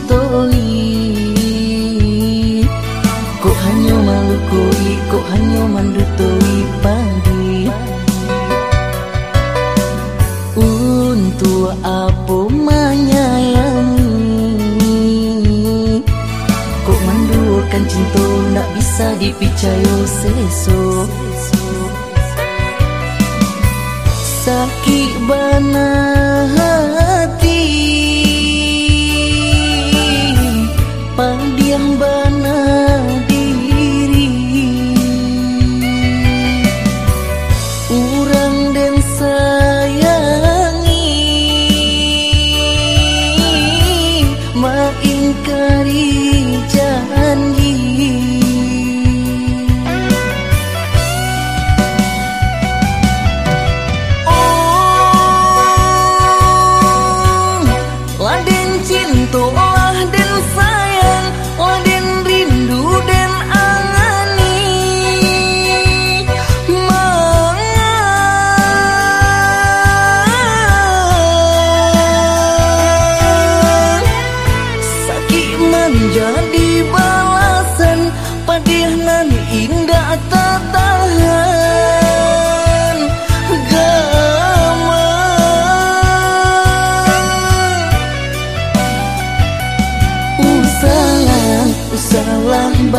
apa mencintoi Kok hanya malukoi Kok hanya mandutoi pagi Untuk apa menyayangi Kok manduakan cinta Tak bisa dipicayo seso Sakit banah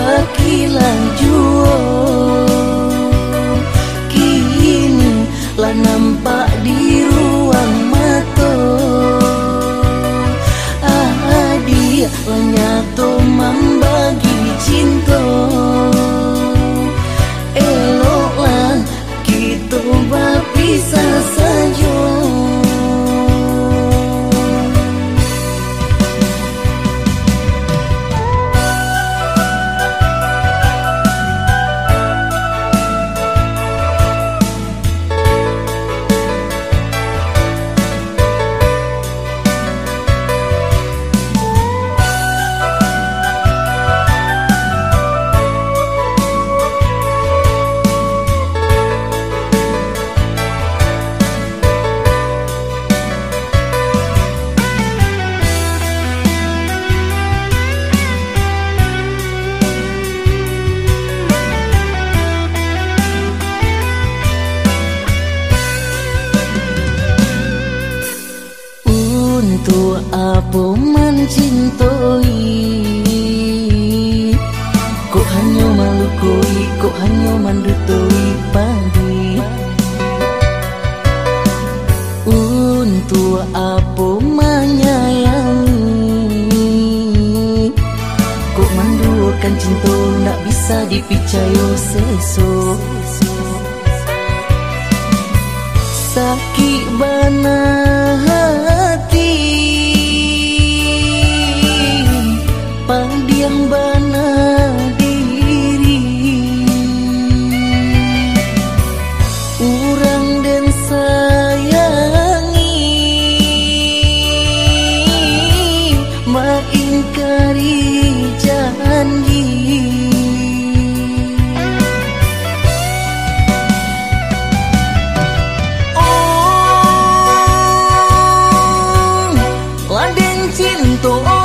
bakilan juo Kini lah nampak di ruang mata. Ah dia lah nyato Untuk apa mencintoi Kok hanya malukoi Kok hanya mandutoi pagi untua apa menyayangi Kok manduakan cinta Tak bisa dipicayo seso Sakit banah mengingkari janji. Oh, laden cinta oh.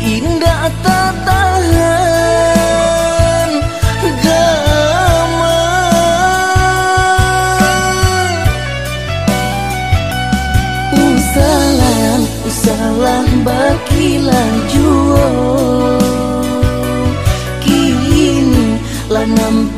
indah tak tahan Gama Usalan, usalan Kini lanam